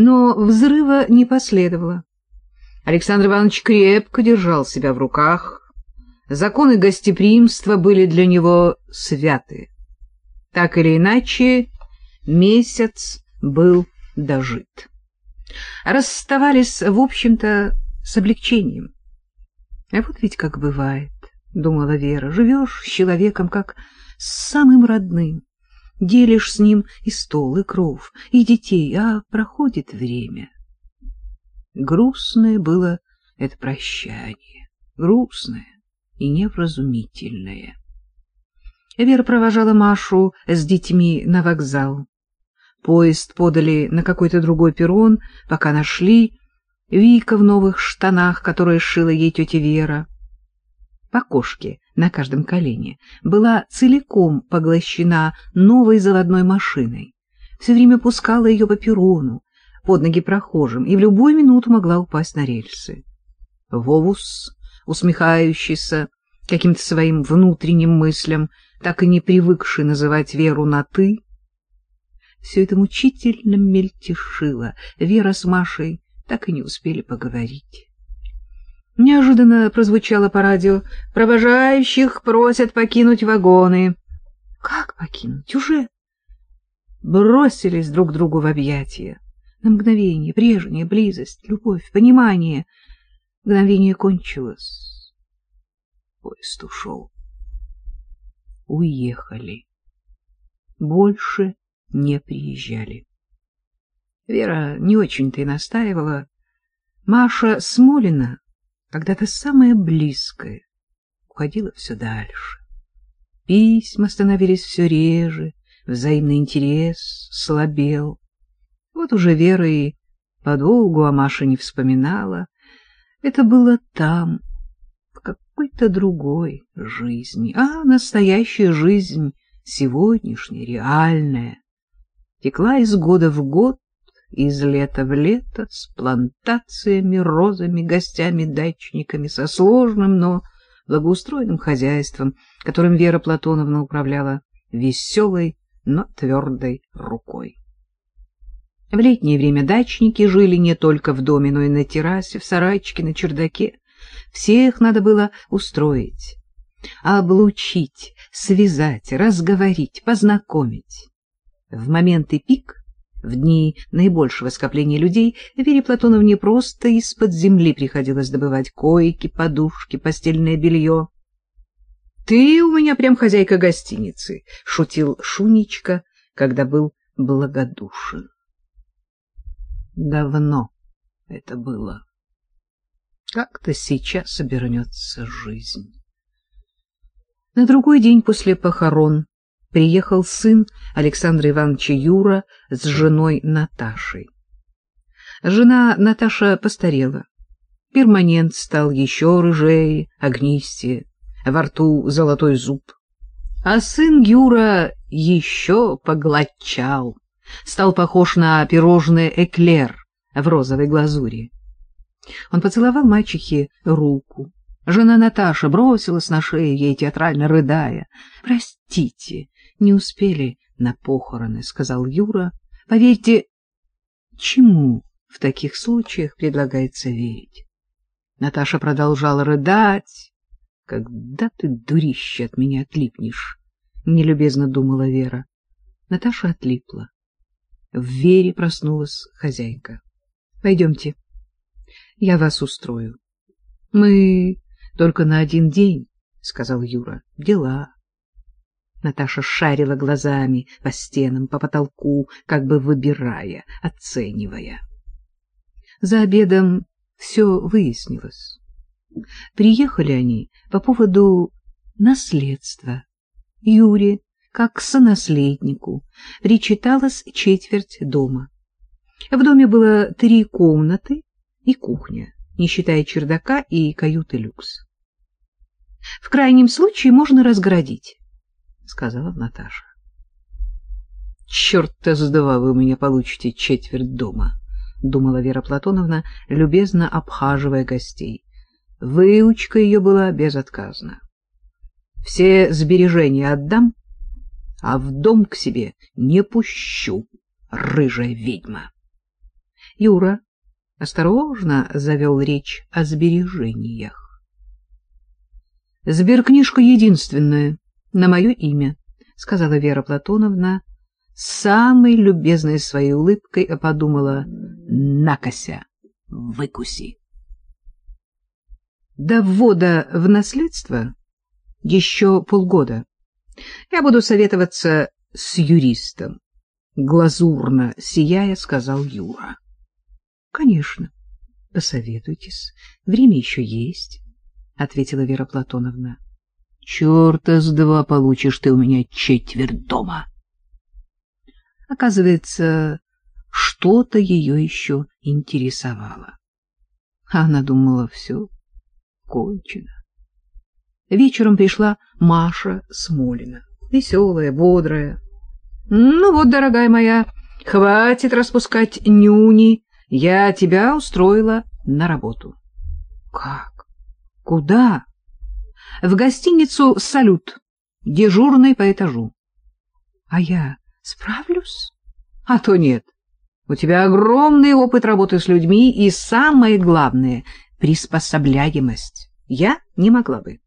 Но взрыва не последовало. Александр Иванович крепко держал себя в руках. Законы гостеприимства были для него святы. Так или иначе, месяц был дожит. Расставались, в общем-то, с облегчением. А вот ведь как бывает, — думала Вера, — живешь с человеком как с самым родным, делишь с ним и стол, и кров, и детей, а проходит время. Грустное было это прощание, грустное и невразумительное. Вера провожала Машу с детьми на вокзал. Поезд подали на какой-то другой перрон, пока нашли. Вика в новых штанах, которые шила ей тетя Вера. По кошке на каждом колене была целиком поглощена новой заводной машиной. Все время пускала ее по перрону, под ноги прохожим, и в любую минуту могла упасть на рельсы. Вовус, усмехающийся каким-то своим внутренним мыслям, так и не привыкший называть Веру на «ты», все это мучительно мельтешило. Вера с Машей так и не успели поговорить. Неожиданно прозвучало по радио. «Провожающих просят покинуть вагоны». «Как покинуть? Уже?» Бросились друг другу в объятия. На мгновение прежняя близость, любовь, понимание. Мгновение кончилось. Поезд ушел. Уехали. Больше не приезжали. Вера не очень-то и настаивала. Маша Смолина, когда-то самая близкая, уходила все дальше. Письма становились все реже, взаимный интерес слабел. Вот уже Вера и подолгу о Маше не вспоминала. Это было там, в какой-то другой жизни. А настоящая жизнь, сегодняшняя, реальная, текла из года в год, из лета в лето, с плантациями, розами, гостями, дачниками, со сложным, но благоустроенным хозяйством, которым Вера Платоновна управляла веселой, но твердой рукой. В летнее время дачники жили не только в доме, но и на террасе, в сарайчике, на чердаке. Всех надо было устроить, облучить, связать, разговорить, познакомить. В моменты пик, в дни наибольшего скопления людей, Вере Платоновне просто из-под земли приходилось добывать койки, подушки, постельное белье. — Ты у меня прям хозяйка гостиницы, — шутил Шунечка, когда был благодушен. Давно это было. Как-то сейчас обернется жизнь. На другой день после похорон приехал сын Александра Ивановича Юра с женой Наташей. Жена Наташа постарела. Перманент стал еще рыжее, огнистее, во рту золотой зуб. А сын Юра еще поглочал, стал похож на пирожное эклер в розовой глазури. Он поцеловал мальчихе руку. Жена Наташа бросилась на шею ей, театрально рыдая. — Простите, не успели на похороны, — сказал Юра. — Поверьте, чему в таких случаях предлагается верить? Наташа продолжала рыдать. — Когда ты, дурище, от меня отлипнешь? — нелюбезно думала Вера. Наташа отлипла. В Вере проснулась хозяйка. — Пойдемте, я вас устрою. — Мы только на один день, — сказал Юра. — Дела. Наташа шарила глазами по стенам, по потолку, как бы выбирая, оценивая. За обедом все выяснилось. Приехали они по поводу наследства. Юре, как сонаследнику, причиталась четверть дома. В доме было три комнаты и кухня, не считая чердака и каюты люкс. В крайнем случае можно разгородить. — сказала Наташа. — Черт-то с два вы у меня получите четверть дома, — думала Вера Платоновна, любезно обхаживая гостей. Выучка ее была безотказна. Все сбережения отдам, а в дом к себе не пущу, рыжая ведьма. Юра осторожно завел речь о сбережениях. «Сберкнижка единственная, на мое имя», — сказала Вера Платоновна, самой любезной своей улыбкой, а подумала «накося, выкуси». До ввода в наследство еще полгода. Я буду советоваться с юристом. Глазурно сияя, сказал Юра. — Конечно, посоветуйтесь. Время еще есть, — ответила Вера Платоновна. — Черта с два получишь ты у меня четверть дома. Оказывается, что-то ее еще интересовало. Она думала, все кончено. Вечером пришла Маша Смолина, веселая, бодрая. — Ну вот, дорогая моя, хватит распускать нюни, я тебя устроила на работу. — Как? Куда? — В гостиницу «Салют», дежурной по этажу. — А я справлюсь? — А то нет. У тебя огромный опыт работы с людьми и, самое главное, приспособляемость. Я не могла бы.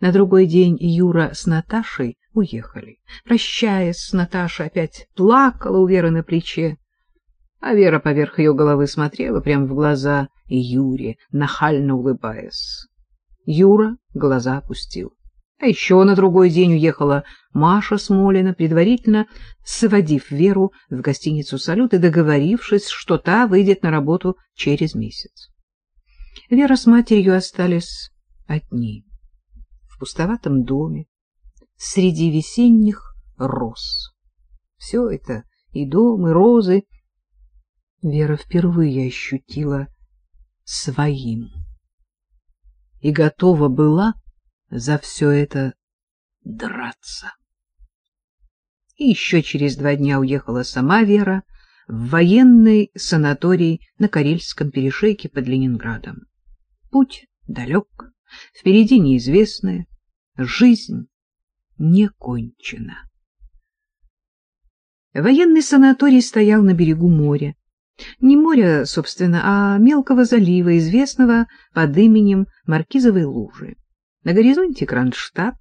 На другой день Юра с Наташей уехали. Прощаясь с Наташей, опять плакала у Веры на плече. А Вера поверх ее головы смотрела прямо в глаза Юре, нахально улыбаясь. Юра глаза опустил. А еще на другой день уехала Маша Смолина, предварительно сводив Веру в гостиницу «Салют» и договорившись, что та выйдет на работу через месяц. Вера с матерью остались одни в пустоватом доме среди весенних роз. Все это, и дом, и розы, Вера впервые ощутила своим и готова была за все это драться. И еще через два дня уехала сама Вера в военный санаторий на Карельском перешейке под Ленинградом. Путь далек, Впереди неизвестное. Жизнь не кончена. Военный санаторий стоял на берегу моря. Не моря, собственно, а мелкого залива, известного под именем Маркизовой лужи. На горизонте Кронштадт,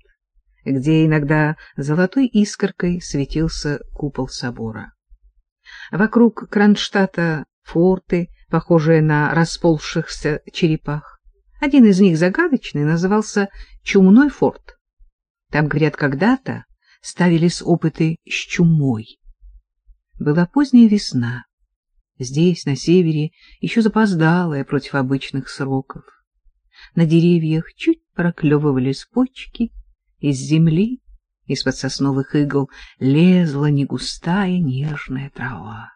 где иногда золотой искоркой светился купол собора. Вокруг Кронштадта форты, похожие на расползшихся черепах. Один из них загадочный, назывался Чумной форт. Там, говорят, когда-то ставились опыты с чумой. Была поздняя весна. Здесь, на севере, еще запоздалая против обычных сроков. На деревьях чуть проклевывались почки, из земли, из-под сосновых игл, лезла негустая нежная трава.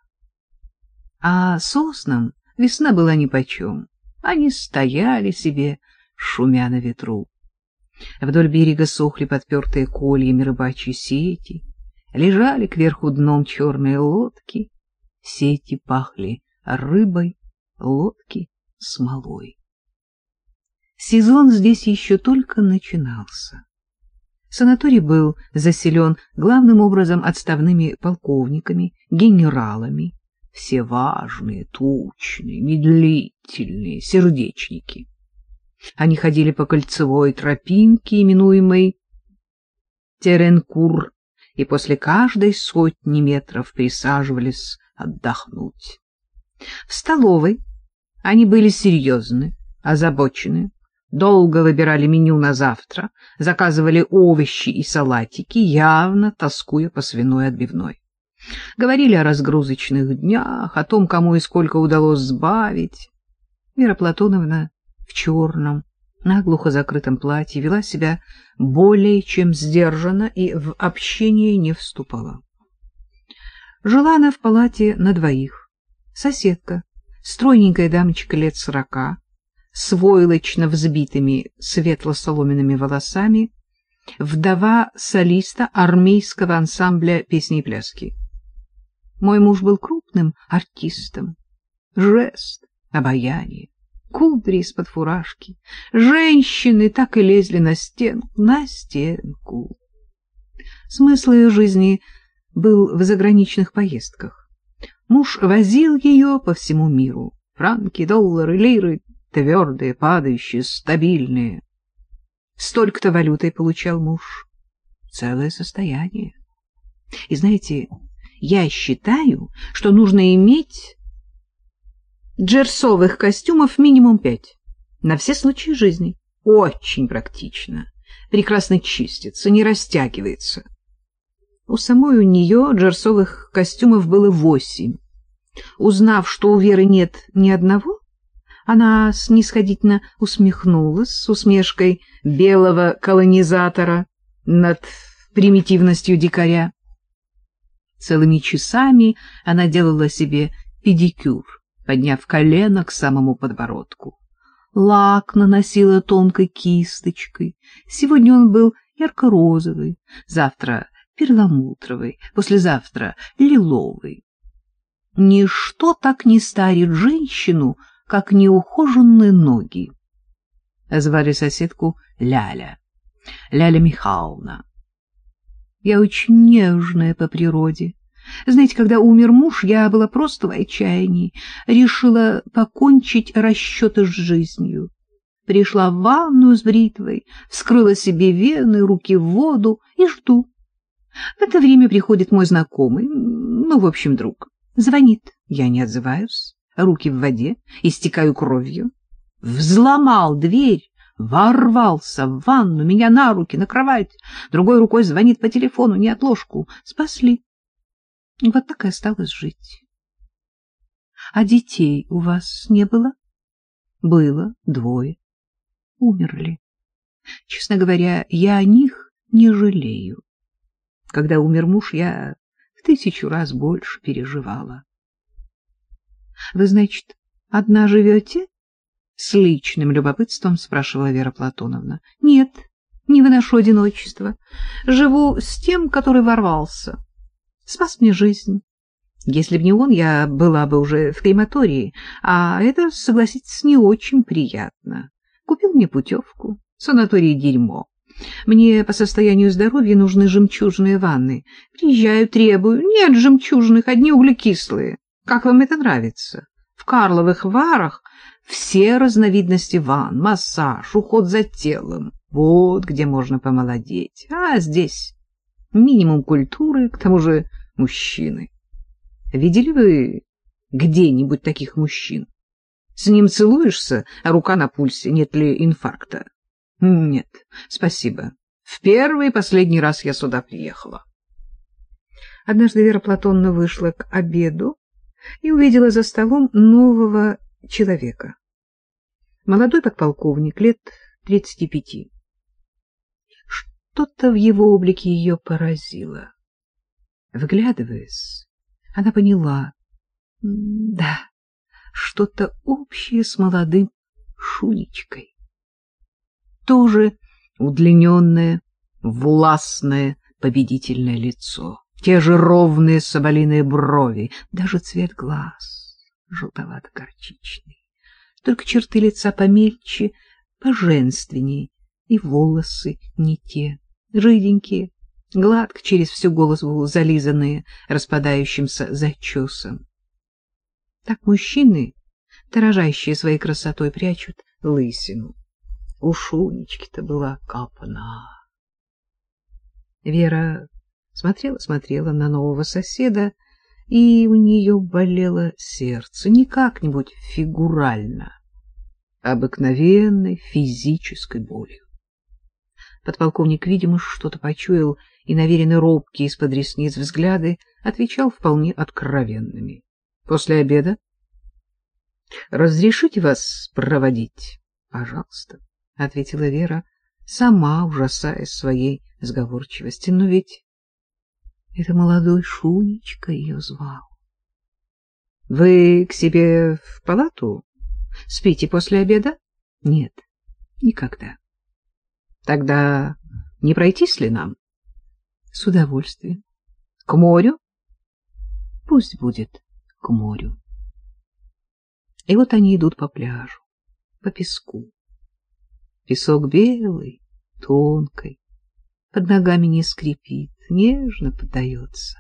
А соснам весна была нипочем. Они стояли себе, шумя на ветру. Вдоль берега сохли подпертые кольями рыбачьи сети, лежали кверху дном черные лодки, сети пахли рыбой, лодки — смолой. Сезон здесь еще только начинался. Санаторий был заселен главным образом отставными полковниками, генералами, все важные, тучные, медлительные, сердечники. Они ходили по кольцевой тропинке, именуемой Теренкур, и после каждой сотни метров присаживались отдохнуть. В столовой они были серьезны, озабочены, долго выбирали меню на завтра, заказывали овощи и салатики, явно тоскуя по свиной отбивной. Говорили о разгрузочных днях, о том, кому и сколько удалось сбавить. Вера Платоновна в черном, наглухо закрытом платье вела себя более чем сдержанно и в общение не вступала. Жила она в палате на двоих. Соседка, стройненькая дамочка лет сорока, с войлочно взбитыми светло-соломенными волосами, вдова солиста армейского ансамбля песни и пляски. Мой муж был крупным артистом. Жест, обаяние, кудри из-под фуражки. Женщины так и лезли на стенку, на стенку. Смысл ее жизни был в заграничных поездках. Муж возил ее по всему миру. Франки, доллары, лиры, твердые, падающие, стабильные. Столько-то валютой получал муж. Целое состояние. И знаете, я считаю, что нужно иметь джерсовых костюмов минимум пять. На все случаи жизни. Очень практично. Прекрасно чистится, не растягивается. У самой у нее джерсовых костюмов было восемь. Узнав, что у Веры нет ни одного, она снисходительно усмехнулась с усмешкой белого колонизатора над примитивностью дикаря. Целыми часами она делала себе педикюр, подняв колено к самому подбородку. Лак наносила тонкой кисточкой. Сегодня он был ярко-розовый, завтра перламутровый, послезавтра лиловый. Ничто так не старит женщину, как неухоженные ноги. Звали соседку Ляля, Ляля Михайловна. Я очень нежная по природе. Знаете, когда умер муж, я была просто в отчаянии, решила покончить расчеты с жизнью. Пришла в ванную с бритвой, вскрыла себе вены, руки в воду и жду. В это время приходит мой знакомый, ну, в общем, друг. Звонит, я не отзываюсь, руки в воде, истекаю кровью. Взломал дверь, ворвался в ванну, меня на руки, на кровать, другой рукой звонит по телефону, не отложку. Спасли. Вот так и осталось жить. А детей у вас не было? Было двое. Умерли. Честно говоря, я о них не жалею. Когда умер муж, я в тысячу раз больше переживала. — Вы, значит, одна живете? — с личным любопытством спрашивала Вера Платоновна. — Нет, не выношу одиночества. Живу с тем, который ворвался. Спас мне жизнь. Если б не он, я была бы уже в крематории, а это, согласитесь, не очень приятно. Купил мне путевку. Санаторий дерьмо. Мне по состоянию здоровья нужны жемчужные ванны. Приезжаю, требую. Нет жемчужных, одни углекислые. Как вам это нравится? В Карловых Варах все разновидности ванн, массаж, уход за телом. Вот где можно помолодеть. А здесь минимум культуры, к тому же мужчины. Видели вы где-нибудь таких мужчин? С ним целуешься, а рука на пульсе, нет ли инфаркта? Нет, спасибо. В первый и последний раз я сюда приехала. Однажды Вера Платонна вышла к обеду и увидела за столом нового человека. Молодой подполковник, лет тридцати пяти. Что-то в его облике ее поразило. Вглядываясь, она поняла, да, что-то общее с молодым Шунечкой тоже удлиненное, властное, победительное лицо, те же ровные соболиные брови, даже цвет глаз желтовато-горчичный. Только черты лица помельче, поженственнее, и волосы не те, жиденькие, гладко через всю голову зализанные распадающимся зачесом. Так мужчины, дорожащие своей красотой, прячут лысину. У Шунечки-то была капна. Вера смотрела-смотрела на нового соседа, и у нее болело сердце не как-нибудь фигурально, а обыкновенной физической болью. Подполковник, видимо, что-то почуял, и наверенный робкий из-под ресниц взгляды отвечал вполне откровенными. — После обеда? — Разрешите вас проводить? — Пожалуйста. — ответила Вера, сама ужасаясь своей сговорчивости. Но ведь это молодой Шунечка ее звал. — Вы к себе в палату? Спите после обеда? — Нет, никогда. — Тогда не пройтись ли нам? — С удовольствием. — К морю? — Пусть будет к морю. И вот они идут по пляжу, по песку. Песок белый, тонкий, под ногами не скрипит, нежно поддается.